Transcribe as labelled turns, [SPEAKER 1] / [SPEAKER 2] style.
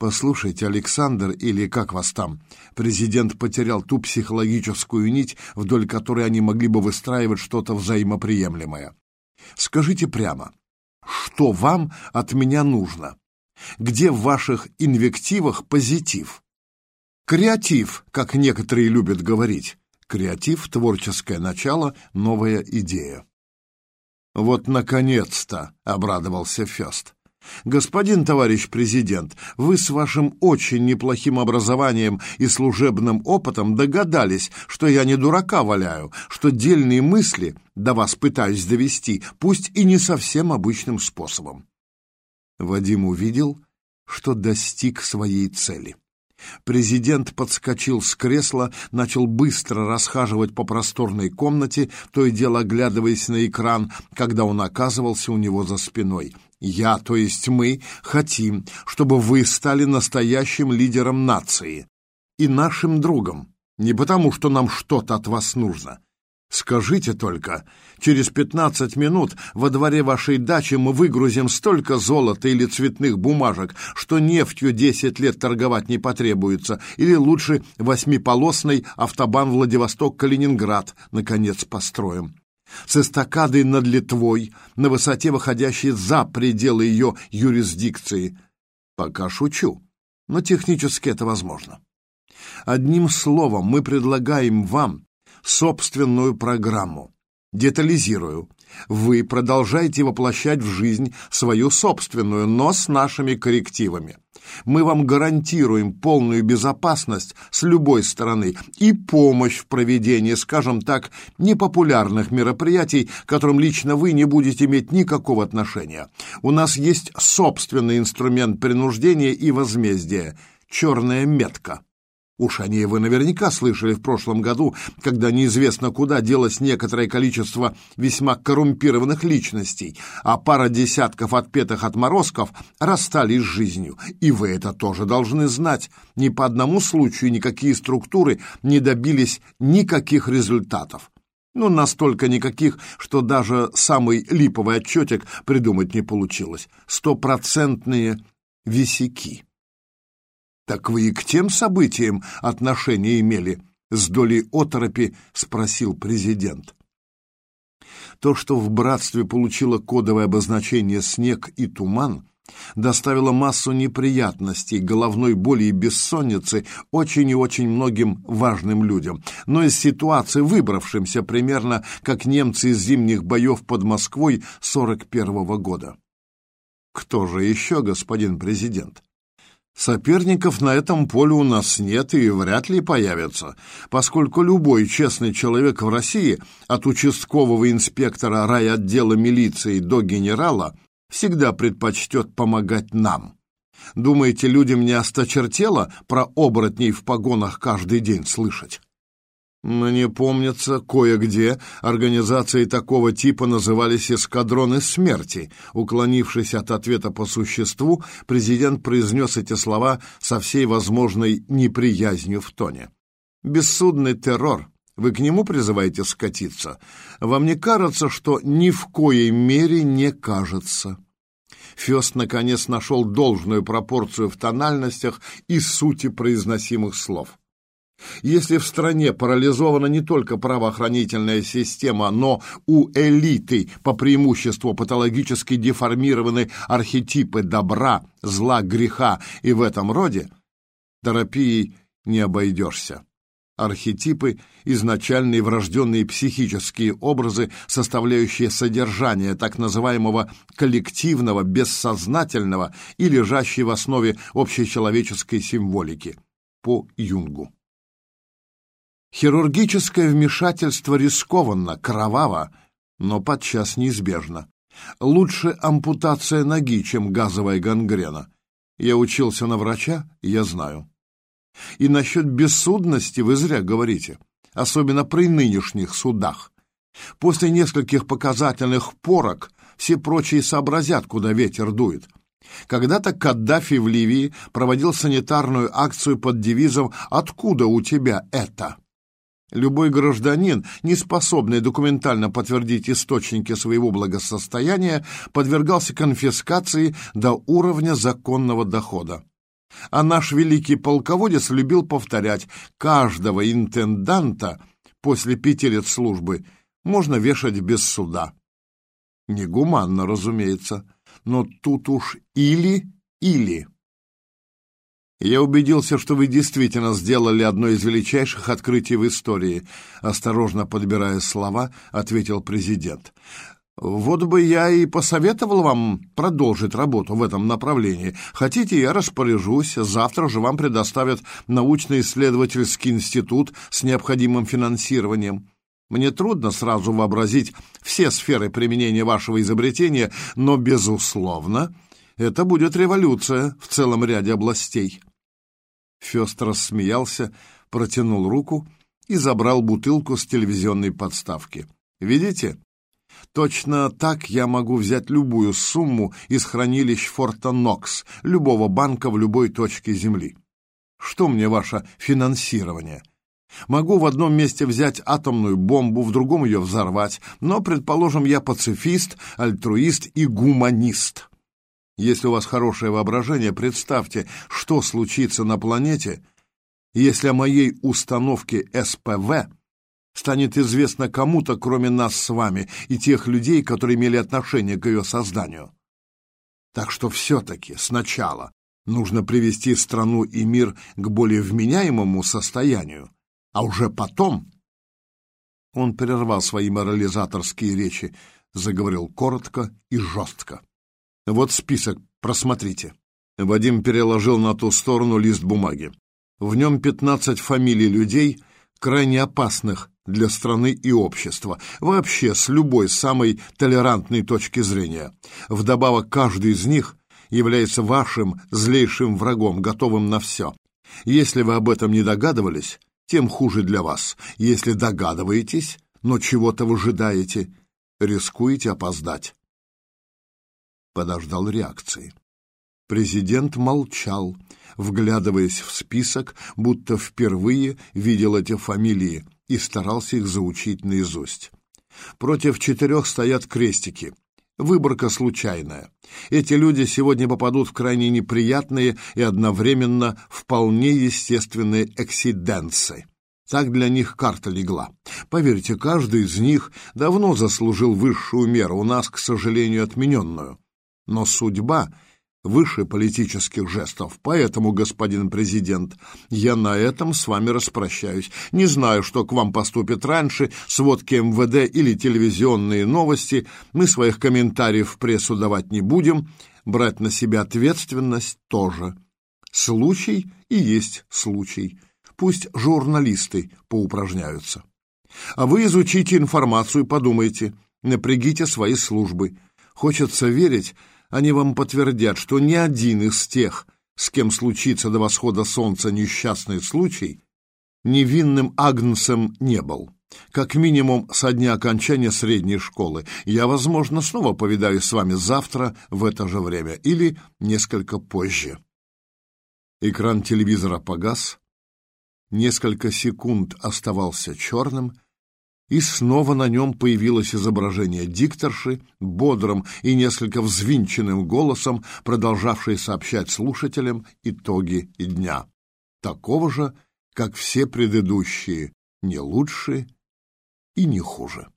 [SPEAKER 1] Послушайте, Александр, или как вас там, президент потерял ту психологическую нить, вдоль которой они могли бы выстраивать что-то взаимоприемлемое. Скажите прямо, что вам от меня нужно? Где в ваших инвективах позитив? Креатив, как некоторые любят говорить. Креатив, творческое начало, новая идея. «Вот, наконец-то!» — обрадовался Фест. «Господин товарищ президент, вы с вашим очень неплохим образованием и служебным опытом догадались, что я не дурака валяю, что дельные мысли до вас пытаюсь довести, пусть и не совсем обычным способом». Вадим увидел, что достиг своей цели. Президент подскочил с кресла, начал быстро расхаживать по просторной комнате, то и дело оглядываясь на экран, когда он оказывался у него за спиной. «Я, то есть мы, хотим, чтобы вы стали настоящим лидером нации и нашим другом, не потому, что нам что-то от вас нужно, Скажите только, через пятнадцать минут во дворе вашей дачи мы выгрузим столько золота или цветных бумажек, что нефтью десять лет торговать не потребуется, или лучше восьмиполосный автобан Владивосток-Калининград, наконец, построим. С эстакадой над Литвой, на высоте, выходящей за пределы ее юрисдикции. Пока шучу, но технически это возможно. Одним словом, мы предлагаем вам собственную программу. Детализирую. Вы продолжаете воплощать в жизнь свою собственную, но с нашими коррективами. Мы вам гарантируем полную безопасность с любой стороны и помощь в проведении, скажем так, непопулярных мероприятий, к которым лично вы не будете иметь никакого отношения. У нас есть собственный инструмент принуждения и возмездия – черная метка. Уж они вы наверняка слышали в прошлом году, когда неизвестно куда делось некоторое количество весьма коррумпированных личностей, а пара десятков отпетых отморозков расстались с жизнью. И вы это тоже должны знать. Ни по одному случаю никакие структуры не добились никаких результатов. Ну, настолько никаких, что даже самый липовый отчетик придумать не получилось. Стопроцентные висяки. «Так вы и к тем событиям отношение имели?» — с долей оторопи спросил президент. То, что в братстве получило кодовое обозначение «снег» и «туман», доставило массу неприятностей, головной боли и бессонницы очень и очень многим важным людям. Но из ситуации, выбравшимся примерно как немцы из зимних боев под Москвой 41 -го года. Кто же еще, господин президент? Соперников на этом поле у нас нет и вряд ли появятся, поскольку любой честный человек в России, от участкового инспектора райотдела милиции до генерала, всегда предпочтет помогать нам. Думаете, людям не осточертело про оборотней в погонах каждый день слышать? Мне помнится, кое-где организации такого типа назывались «эскадроны смерти». Уклонившись от ответа по существу, президент произнес эти слова со всей возможной неприязнью в тоне. «Бессудный террор. Вы к нему призываете скатиться? Вам не кажется, что ни в коей мере не кажется?» Фест наконец нашел должную пропорцию в тональностях и сути произносимых слов. Если в стране парализована не только правоохранительная система, но у элиты по преимуществу патологически деформированы архетипы добра, зла, греха и в этом роде, терапией не обойдешься. Архетипы – изначальные врожденные психические образы, составляющие содержание так называемого коллективного, бессознательного и лежащие в основе общечеловеческой символики по Юнгу. Хирургическое вмешательство рискованно, кроваво, но подчас неизбежно. Лучше ампутация ноги, чем газовая гангрена. Я учился на врача, я знаю. И насчет бессудности вы зря говорите, особенно при нынешних судах. После нескольких показательных порок все прочие сообразят, куда ветер дует. Когда-то Каддафи в Ливии проводил санитарную акцию под девизом «Откуда у тебя это?». Любой гражданин, не способный документально подтвердить источники своего благосостояния, подвергался конфискации до уровня законного дохода. А наш великий полководец любил повторять, каждого интенданта после пяти лет службы можно вешать без суда. Негуманно, разумеется, но тут уж или-или. Я убедился, что вы действительно сделали одно из величайших открытий в истории, осторожно подбирая слова, ответил президент. Вот бы я и посоветовал вам продолжить работу в этом направлении. Хотите, я распоряжусь. Завтра же вам предоставят научно-исследовательский институт с необходимым финансированием. Мне трудно сразу вообразить все сферы применения вашего изобретения, но, безусловно, это будет революция в целом ряде областей. Фест рассмеялся, протянул руку и забрал бутылку с телевизионной подставки. «Видите? Точно так я могу взять любую сумму из хранилищ Форта Нокс, любого банка в любой точке Земли. Что мне ваше финансирование? Могу в одном месте взять атомную бомбу, в другом ее взорвать, но, предположим, я пацифист, альтруист и гуманист. Если у вас хорошее воображение, представьте, что случится на планете, если о моей установке СПВ станет известно кому-то, кроме нас с вами и тех людей, которые имели отношение к ее созданию. Так что все-таки сначала нужно привести страну и мир к более вменяемому состоянию, а уже потом... Он прервал свои морализаторские речи, заговорил коротко и жестко. Вот список, просмотрите. Вадим переложил на ту сторону лист бумаги. В нем пятнадцать фамилий людей, крайне опасных для страны и общества, вообще с любой самой толерантной точки зрения. Вдобавок, каждый из них является вашим злейшим врагом, готовым на все. Если вы об этом не догадывались, тем хуже для вас. Если догадываетесь, но чего-то выжидаете, рискуете опоздать. Подождал реакции. Президент молчал, вглядываясь в список, будто впервые видел эти фамилии и старался их заучить наизусть. Против четырех стоят крестики. Выборка случайная. Эти люди сегодня попадут в крайне неприятные и одновременно вполне естественные эксиденции. Так для них карта легла. Поверьте, каждый из них давно заслужил высшую меру, у нас, к сожалению, отмененную. Но судьба выше политических жестов. Поэтому, господин президент, я на этом с вами распрощаюсь. Не знаю, что к вам поступит раньше, сводки МВД или телевизионные новости. Мы своих комментариев в прессу давать не будем, брать на себя ответственность тоже. Случай и есть случай. Пусть журналисты поупражняются. А вы изучите информацию подумайте, напрягите свои службы. Хочется верить, они вам подтвердят, что ни один из тех, с кем случится до восхода солнца несчастный случай, невинным агнцем не был. Как минимум со дня окончания средней школы. Я, возможно, снова повидаюсь с вами завтра в это же время или несколько позже. Экран телевизора погас. Несколько секунд оставался черным, и снова на нем появилось изображение дикторши, бодрым и несколько взвинченным голосом, продолжавшей сообщать слушателям итоги дня. Такого же, как все предыдущие, не лучше и не хуже.